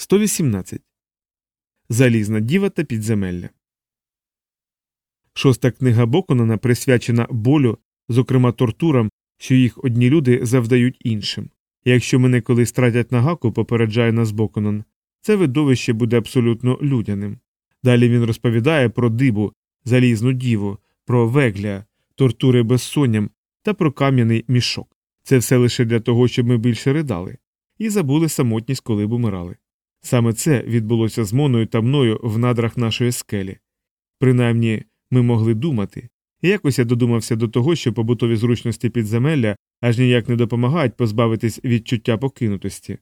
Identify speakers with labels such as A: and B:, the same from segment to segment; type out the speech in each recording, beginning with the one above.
A: 118. Залізна діва та підземелля. Шоста книга Боконана присвячена болю, зокрема тортурам, що їх одні люди завдають іншим. Якщо мене колись стратять на гаку, попереджає нас Боконон, це видовище буде абсолютно людяним. Далі він розповідає про дибу, залізну діву, про вегля, тортури безсонням та про кам'яний мішок. Це все лише для того, щоб ми більше ридали, і забули самотність, коли б умирали. Саме це відбулося з Моною та мною в надрах нашої скелі. Принаймні, ми могли думати, і якось я додумався до того, що побутові зручності підземелля аж ніяк не допомагають позбавитись відчуття покинутості.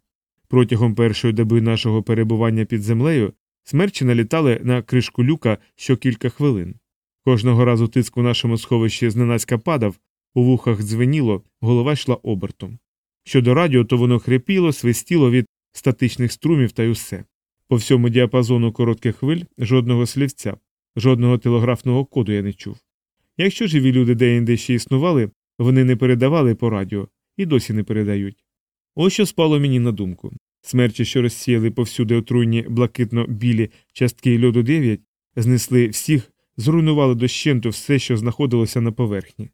A: Протягом першої доби нашого перебування під землею смерчі налітали на кришку люка що кілька хвилин. Кожного разу тиск у нашому сховищі зненацька падав, у вухах дзвеніло, голова йшла обертом. Щодо радіо, то воно хрипіло, свистіло від статичних струмів та й усе. По всьому діапазону коротких хвиль жодного слівця, жодного телеграфного коду я не чув. Якщо живі люди деінде ще існували, вони не передавали по радіо і досі не передають. Ось що спало мені на думку. Смерчі, що розсіяли повсюди отруйні блакитно-білі частки льоду 9, знесли всіх, зруйнували дощенту все, що знаходилося на поверхні.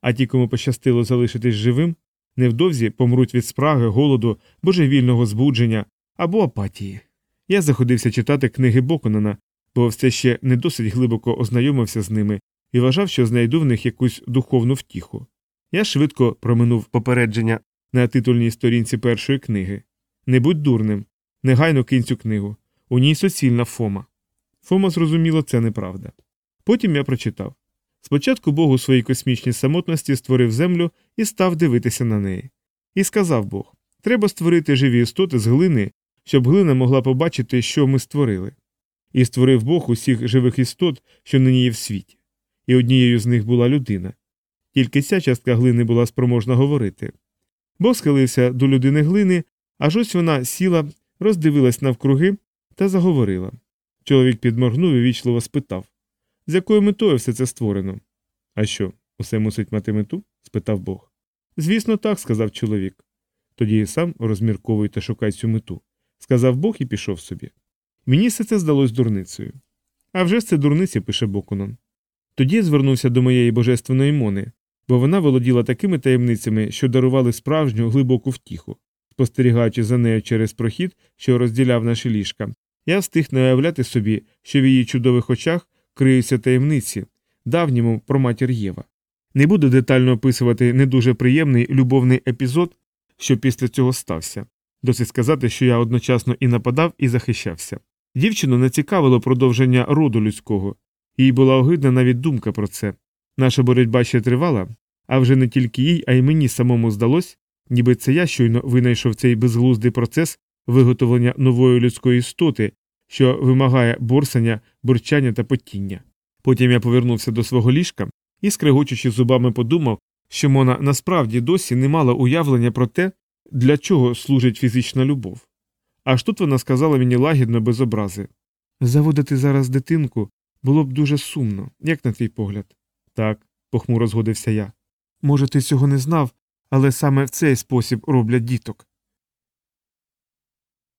A: А ті, кому пощастило залишитись живим, невдовзі помруть від спраги, голоду, божевільного збудження або апатії. Я заходився читати книги Боконана, бо все ще не досить глибоко ознайомився з ними і вважав, що знайду в них якусь духовну втіху. Я швидко проминув попередження на титульній сторінці першої книги Не будь дурним, негайно кинь цю книгу. У ній суцільна Фома. Фома зрозуміло, це неправда. Потім я прочитав спочатку Бог у своїй космічній самотності створив землю і став дивитися на неї. І сказав Бог треба створити живі істоти з глини, щоб глина могла побачити, що ми створили. І створив Бог усіх живих істот, що нині є в світі. І однією з них була людина. Тільки ця частка глини була спроможна говорити. Бог схилився до людини глини, аж ось вона сіла, роздивилась навкруги та заговорила. Чоловік підморгнув і вічливо спитав з якою метою все це створено? А що, усе мусить мати мету? спитав Бог. Звісно, так, сказав чоловік. Тоді і сам розмірковуй та шукай цю мету, сказав Бог і пішов собі. Мені все це здалось дурницею. А вже ж це дурниці, пише Бокунон. Тоді я звернувся до моєї божественної мони, бо вона володіла такими таємницями, що дарували справжню глибоку втіху. Спостерігаючи за нею через прохід, що розділяв наші ліжка, я встиг не уявляти собі, що в її чудових очах криються таємниці, давньому про матір Єва. Не буду детально описувати не дуже приємний любовний епізод, що після цього стався. Досить сказати, що я одночасно і нападав, і захищався. Дівчину не цікавило продовження роду людського, їй була огидна навіть думка про це. Наша боротьба ще тривала, а вже не тільки їй, а й мені самому здалось, ніби це я щойно винайшов цей безглуздий процес виготовлення нової людської істоти, що вимагає борсання, бурчання та потіння. Потім я повернувся до свого ліжка і, скрегочучи зубами, подумав, що Мона насправді досі не мала уявлення про те, для чого служить фізична любов. Аж тут вона сказала мені лагідно без образи Заводити зараз дитинку було б дуже сумно, як на твій погляд. Так, похмуро згодився я. Може, ти цього не знав, але саме в цей спосіб роблять діток.